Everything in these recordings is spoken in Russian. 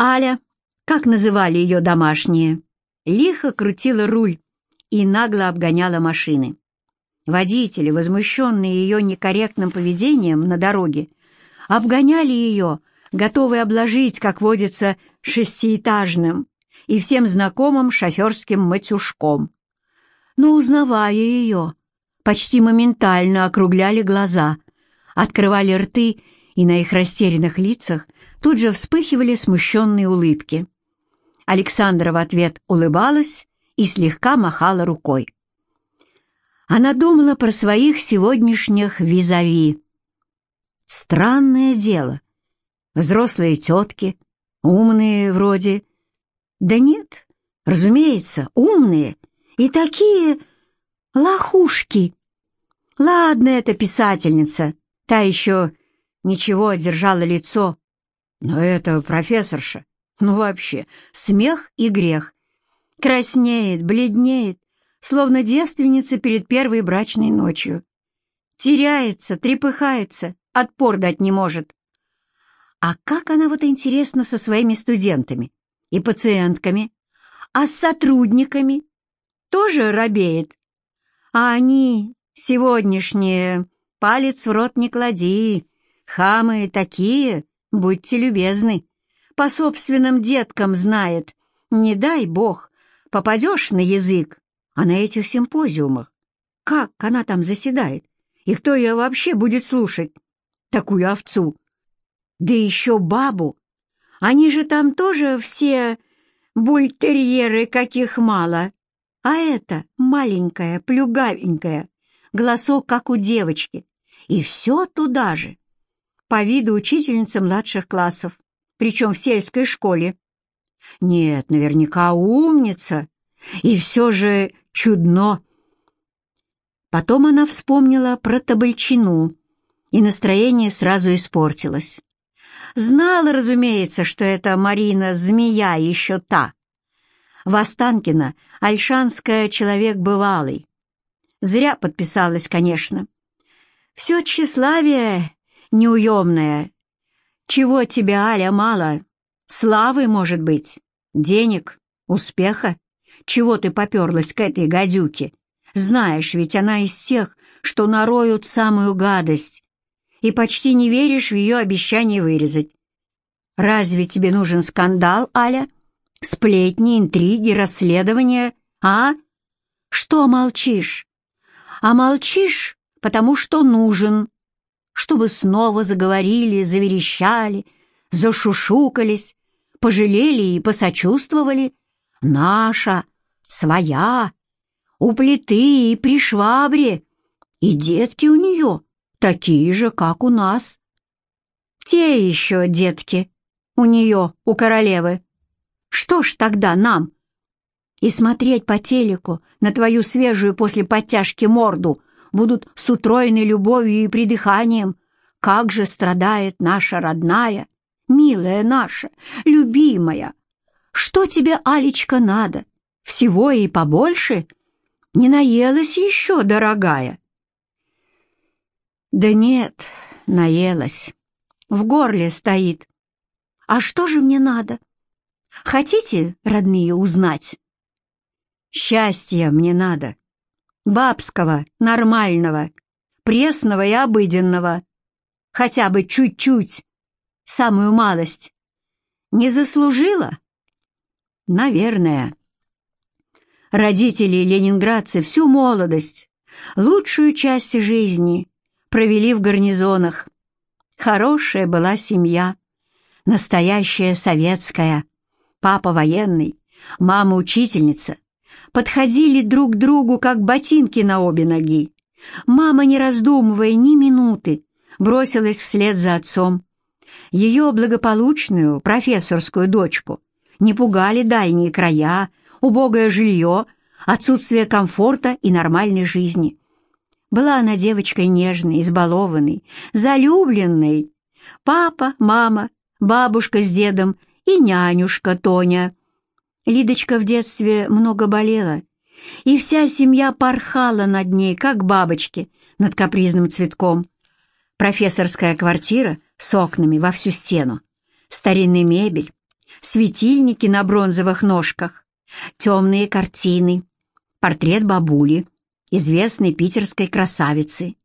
Аля, как называли ее домашние, лихо крутила руль и нагло обгоняла машины. Водители, возмущенные ее некорректным поведением на дороге, обгоняли ее, готовые обложить, как водится, шестиэтажным и всем знакомым шоферским матюшком. Но, узнавая ее, почти моментально округляли глаза, открывали рты, и на их растерянных лицах тут же вспыхивали смущенные улыбки. Александра в ответ улыбалась и слегка махала рукой. Она думала про своих сегодняшних визави. Странное дело. Взрослые тетки, умные вроде. Да нет, разумеется, умные и такие лохушки. Ладно, эта писательница, та еще ничего держала лицо. Но это профессорша, ну вообще, смех и грех. Краснеет, бледнеет, словно девственница перед первой брачной ночью. Теряется, трепыхается, отпор дать не может. А как она вот интересно со своими студентами и пациентками, а с сотрудниками? Тоже робеет. А они, сегодняшние, палец в рот не клади, хамы такие, будьте любезны. По собственным деткам знает, не дай бог, попадешь на язык, а на этих симпозиумах? Как она там заседает? И кто ее вообще будет слушать? Такую овцу. Да еще бабу. Они же там тоже все бультерьеры, каких мало. А это маленькая, плюгавенькая, голосок, как у девочки. И все туда же. По виду учительница младших классов, причем в сельской школе. Нет, наверняка умница. И все же чудно. Потом она вспомнила про табальчину, и настроение сразу испортилось. Знала, разумеется, что это Марина змея еще та. Востанкина, Альшанская человек бывалый. Зря подписалась, конечно. Все тщеславие неуемное. Чего тебе, Аля, мало? Славы, может быть, денег, успеха? Чего ты поперлась к этой гадюке? Знаешь, ведь она из тех, что нароют самую гадость, и почти не веришь в ее обещание вырезать. Разве тебе нужен скандал, Аля? Сплетни, интриги, расследования, а? Что молчишь? А молчишь, потому что нужен, чтобы снова заговорили, заверещали, зашушукались, пожалели и посочувствовали. Наша, своя, у плиты и при швабре, и детки у нее такие же, как у нас. Те еще детки у нее, у королевы. Что ж тогда нам? И смотреть по телеку на твою свежую после подтяжки морду будут с утроенной любовью и придыханием. Как же страдает наша родная, милая наша, любимая. Что тебе, Алечка, надо? Всего и побольше? Не наелась еще, дорогая?» «Да нет, наелась. В горле стоит. А что же мне надо? Хотите, родные, узнать?» «Счастья мне надо. Бабского, нормального, пресного и обыденного. Хотя бы чуть-чуть, самую малость. Не заслужила?» «Наверное». Родители ленинградцы всю молодость, лучшую часть жизни провели в гарнизонах. Хорошая была семья, настоящая советская. Папа военный, мама учительница. Подходили друг к другу, как ботинки на обе ноги. Мама, не раздумывая ни минуты, бросилась вслед за отцом. Ее благополучную профессорскую дочку не пугали дальние края, убогое жилье, отсутствие комфорта и нормальной жизни. Была она девочкой нежной, избалованной, залюбленной. Папа, мама, бабушка с дедом и нянюшка Тоня. Лидочка в детстве много болела, и вся семья порхала над ней, как бабочки, над капризным цветком. Профессорская квартира с окнами во всю стену, старинная мебель, светильники на бронзовых ножках, темные картины, портрет бабули, известной питерской красавицы,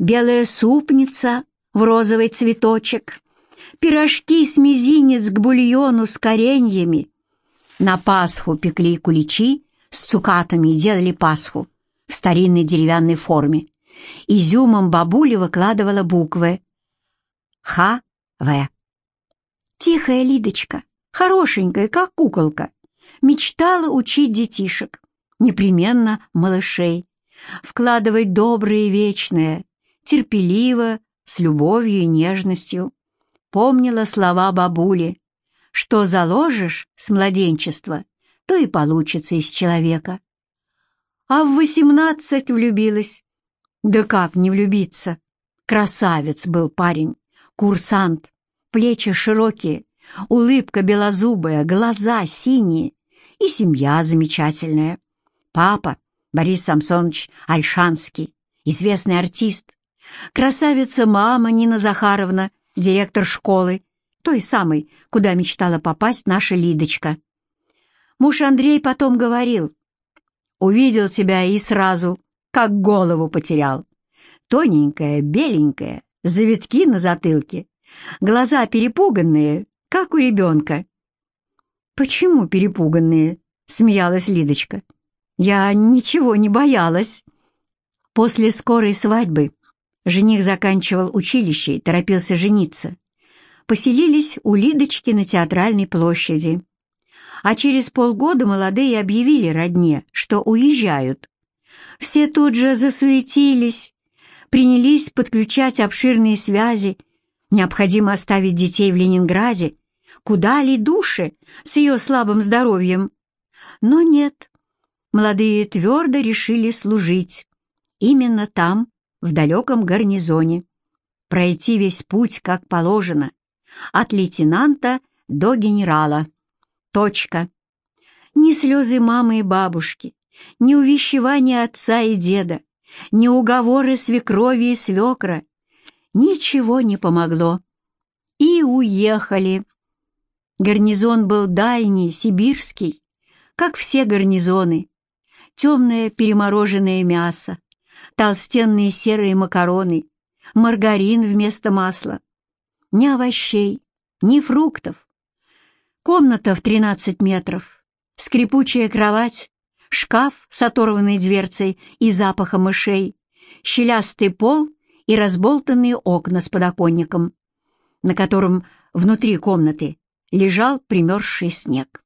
белая супница в розовый цветочек, пирожки с мизинец к бульону с кореньями. На Пасху пекли куличи с цукатами и делали Пасху в старинной деревянной форме. Изюмом бабуля выкладывала буквы Х-В. Тихая Лидочка, хорошенькая, как куколка, мечтала учить детишек, непременно малышей, вкладывать доброе и вечное, терпеливо, с любовью и нежностью. Помнила слова бабули, что заложишь с младенчества, то и получится из человека. А в восемнадцать влюбилась. Да как не влюбиться? Красавец был парень, курсант, плечи широкие, улыбка белозубая, глаза синие и семья замечательная. Папа Борис Самсонович Альшанский, известный артист. Красавица мама Нина Захаровна, директор школы, той самой, куда мечтала попасть наша Лидочка. Муж Андрей потом говорил, увидел тебя и сразу, как голову потерял. Тоненькая, беленькая, завитки на затылке, глаза перепуганные, как у ребенка. «Почему перепуганные?» — смеялась Лидочка. «Я ничего не боялась». После скорой свадьбы жених заканчивал училище и торопился жениться. Поселились у Лидочки на театральной площади. А через полгода молодые объявили родне, что уезжают. Все тут же засуетились, принялись подключать обширные связи. Необходимо оставить детей в Ленинграде. Куда ли души с ее слабым здоровьем? Но нет. Молодые твердо решили служить. Именно там, в далеком гарнизоне. Пройти весь путь, как положено. От лейтенанта до генерала. Точка. Ни слезы мамы и бабушки, ни увещевания отца и деда, ни уговоры свекрови и свекра. Ничего не помогло. И уехали. Гарнизон был дальний, сибирский, как все гарнизоны. Темное перемороженное мясо, толстенные серые макароны, маргарин вместо масла. Ни овощей, ни фруктов. Комната в 13 метров, скрипучая кровать, шкаф с оторванной дверцей и запахом мышей, щелястый пол и разболтанные окна с подоконником, на котором внутри комнаты лежал примерзший снег.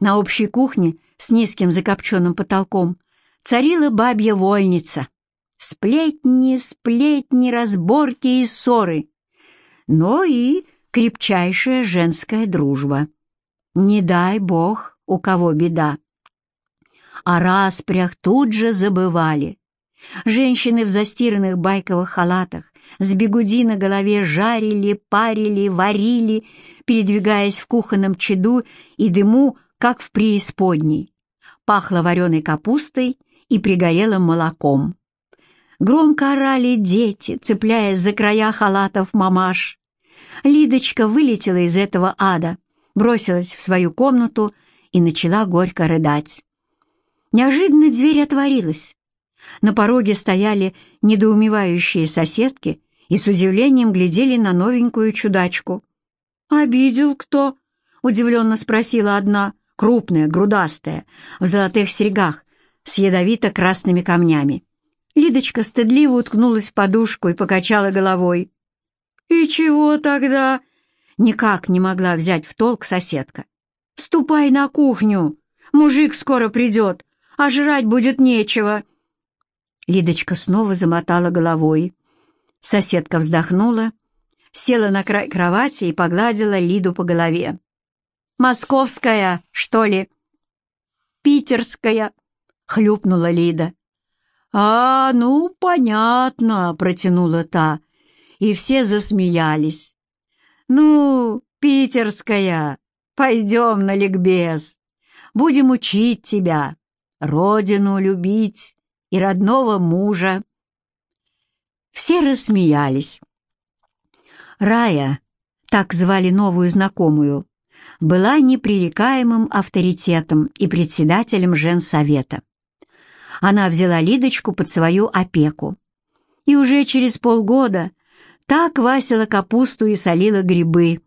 На общей кухне с низким закопченным потолком царила бабья вольница. Сплетни, сплетни, разборки и ссоры, но и крепчайшая женская дружба. Не дай бог, у кого беда о распрях тут же забывали. Женщины в застиранных байковых халатах с бегуди на голове жарили, парили, варили, передвигаясь в кухонном чаду и дыму, как в преисподней. Пахло вареной капустой и пригорелым молоком. Громко орали дети, цепляясь за края халатов мамаш. Лидочка вылетела из этого ада, бросилась в свою комнату и начала горько рыдать. Неожиданно дверь отворилась. На пороге стояли недоумевающие соседки и с удивлением глядели на новенькую чудачку. «Обидел кто?» — удивленно спросила одна, крупная, грудастая, в золотых серьгах, с ядовито-красными камнями. Лидочка стыдливо уткнулась в подушку и покачала головой. «И чего тогда?» Никак не могла взять в толк соседка. «Ступай на кухню, мужик скоро придет, а жрать будет нечего». Лидочка снова замотала головой. Соседка вздохнула, села на край кровати и погладила Лиду по голове. «Московская, что ли?» «Питерская», — хлюпнула Лида. «А, ну, понятно», — протянула та, и все засмеялись. «Ну, питерская, пойдем на ликбез, будем учить тебя, родину любить и родного мужа. Все рассмеялись. Рая, так звали новую знакомую, была непререкаемым авторитетом и председателем женсовета. Она взяла Лидочку под свою опеку. И уже через полгода так квасила капусту и солила грибы.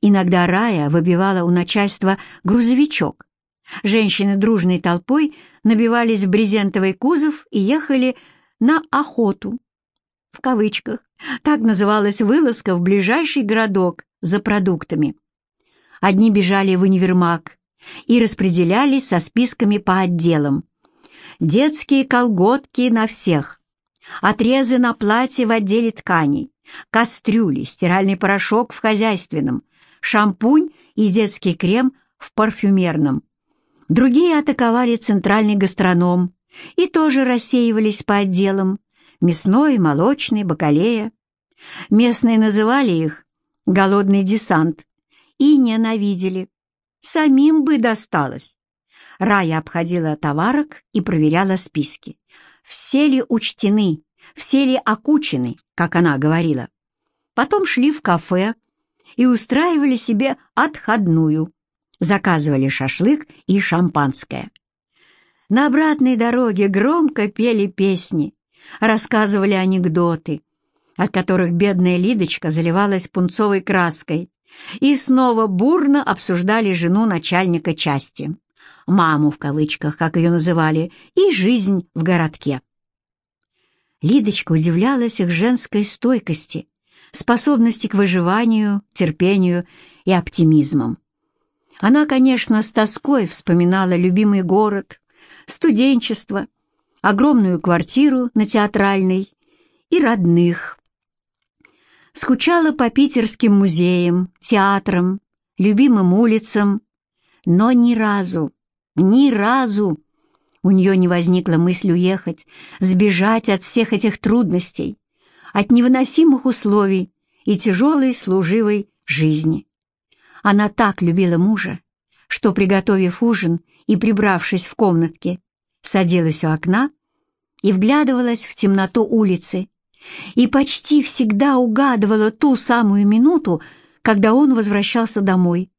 Иногда Рая выбивала у начальства грузовичок. Женщины дружной толпой набивались в брезентовый кузов и ехали на охоту. В кавычках. Так называлась вылазка в ближайший городок за продуктами. Одни бежали в универмаг и распределялись со списками по отделам. Детские колготки на всех, отрезы на платье в отделе тканей, кастрюли, стиральный порошок в хозяйственном, шампунь и детский крем в парфюмерном. Другие атаковали центральный гастроном и тоже рассеивались по отделам мясной, молочный, бакалея. Местные называли их «голодный десант» и ненавидели. Самим бы досталось. Рая обходила товарок и проверяла списки. Все ли учтены, все ли окучены, как она говорила. Потом шли в кафе и устраивали себе отходную. Заказывали шашлык и шампанское. На обратной дороге громко пели песни, рассказывали анекдоты, от которых бедная Лидочка заливалась пунцовой краской, и снова бурно обсуждали жену начальника части, маму в кавычках, как ее называли, и жизнь в городке. Лидочка удивлялась их женской стойкости, способности к выживанию, терпению и оптимизмам. Она, конечно, с тоской вспоминала любимый город, студенчество, огромную квартиру на Театральной и родных. Скучала по питерским музеям, театрам, любимым улицам, но ни разу, ни разу у нее не возникла мысль уехать, сбежать от всех этих трудностей, от невыносимых условий и тяжелой служивой жизни. Она так любила мужа, что, приготовив ужин и прибравшись в комнатке, садилась у окна и вглядывалась в темноту улицы, и почти всегда угадывала ту самую минуту, когда он возвращался домой.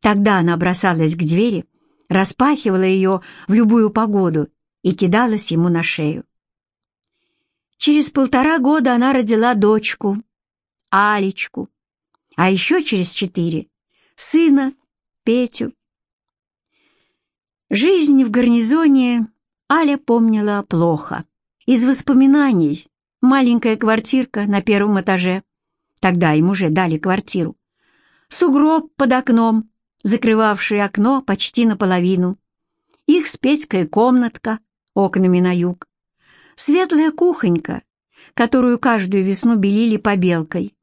Тогда она бросалась к двери, распахивала ее в любую погоду и кидалась ему на шею. Через полтора года она родила дочку, Алечку, а еще через четыре — сына Петю. Жизнь в гарнизоне Аля помнила плохо. Из воспоминаний маленькая квартирка на первом этаже. Тогда им уже дали квартиру. Сугроб под окном, закрывавший окно почти наполовину. Их с Петькой комнатка, окнами на юг. Светлая кухонька, которую каждую весну белили побелкой.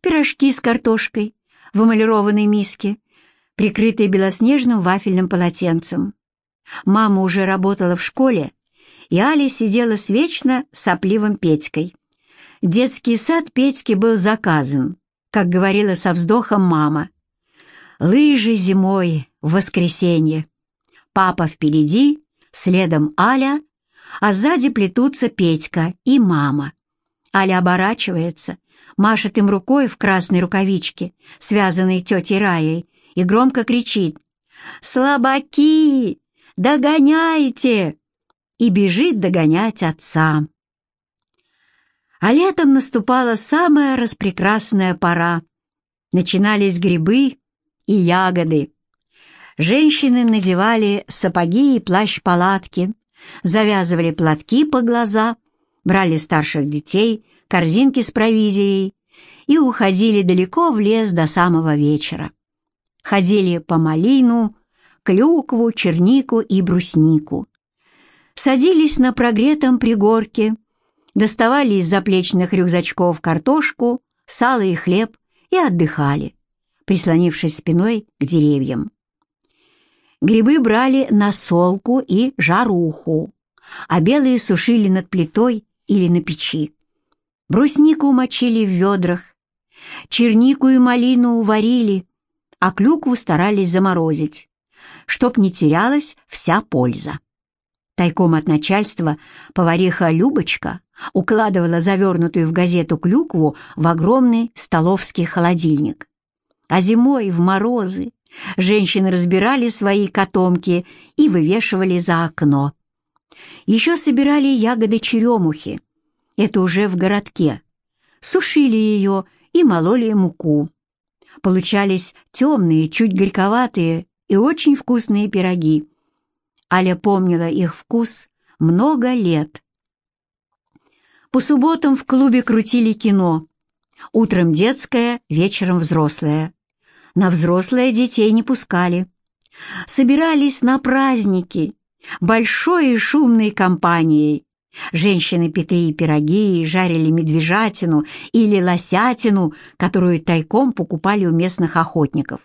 Пирожки с картошкой в эмалированной миске, прикрытые белоснежным вафельным полотенцем. Мама уже работала в школе, и Аля сидела с вечно сопливым Петькой. Детский сад Петьки был заказан, как говорила со вздохом мама. Лыжи зимой в воскресенье. Папа впереди, следом Аля, а сзади плетутся Петька и мама. Аля оборачивается, машет им рукой в красной рукавичке, связанной тетей Раей, и громко кричит «Слабаки! Догоняйте!» и бежит догонять отца. А летом наступала самая распрекрасная пора. Начинались грибы и ягоды. Женщины надевали сапоги и плащ-палатки, завязывали платки по глаза, брали старших детей, корзинки с провизией и уходили далеко в лес до самого вечера. Ходили по малину, клюкву, чернику и бруснику. Садились на прогретом пригорке, доставали из заплечных рюкзачков картошку, сало и хлеб и отдыхали, прислонившись спиной к деревьям. Грибы брали на солку и жаруху, а белые сушили над плитой или на печи. Бруснику мочили в ведрах, чернику и малину уварили, а клюкву старались заморозить чтоб не терялась вся польза. Тайком от начальства повариха Любочка укладывала завернутую в газету клюкву в огромный столовский холодильник. А зимой, в морозы, женщины разбирали свои котомки и вывешивали за окно. Еще собирали ягоды черемухи. Это уже в городке. Сушили ее и мололи муку. Получались темные, чуть горьковатые и очень вкусные пироги. Аля помнила их вкус много лет. По субботам в клубе крутили кино. Утром детское, вечером взрослое. На взрослое детей не пускали. Собирались на праздники, большой и шумной компанией. Женщины пекли пироги, жарили медвежатину или лосятину, которую тайком покупали у местных охотников.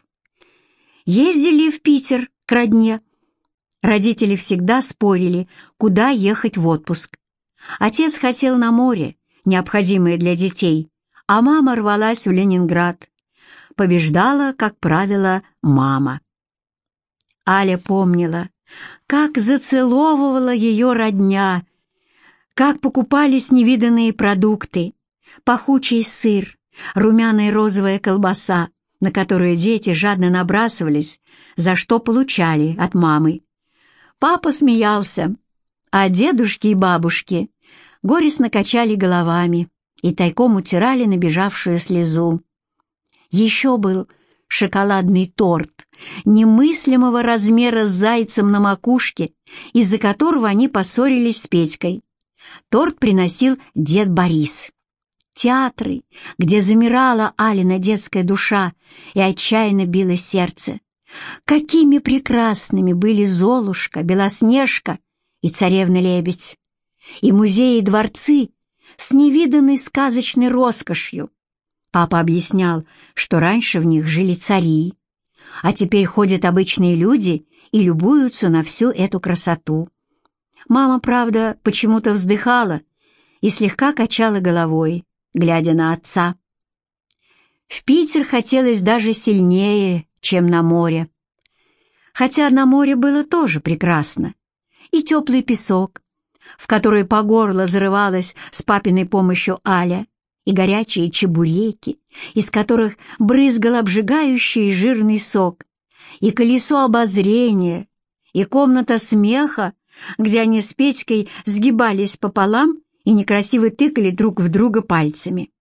Ездили в Питер к родне. Родители всегда спорили, куда ехать в отпуск. Отец хотел на море, необходимое для детей, а мама рвалась в Ленинград. Побеждала, как правило, мама. Аля помнила, как зацеловывала ее родня, как покупались невиданные продукты, пахучий сыр, румяная розовая колбаса, на которую дети жадно набрасывались, за что получали от мамы. Папа смеялся, а дедушки и бабушки горестно качали головами и тайком утирали набежавшую слезу. Еще был шоколадный торт немыслимого размера с зайцем на макушке, из-за которого они поссорились с Петькой. Торт приносил дед Борис. Театры, где замирала Алина детская душа и отчаянно било сердце. Какими прекрасными были Золушка, Белоснежка и Царевна-лебедь. И музеи и дворцы с невиданной сказочной роскошью. Папа объяснял, что раньше в них жили цари, а теперь ходят обычные люди и любуются на всю эту красоту. Мама, правда, почему-то вздыхала и слегка качала головой, глядя на отца. В Питер хотелось даже сильнее, чем на море. Хотя на море было тоже прекрасно. И теплый песок, в который по горло зарывалась с папиной помощью Аля, и горячие чебуреки, из которых брызгал обжигающий жирный сок, и колесо обозрения, и комната смеха, где они с Петькой сгибались пополам и некрасиво тыкали друг в друга пальцами.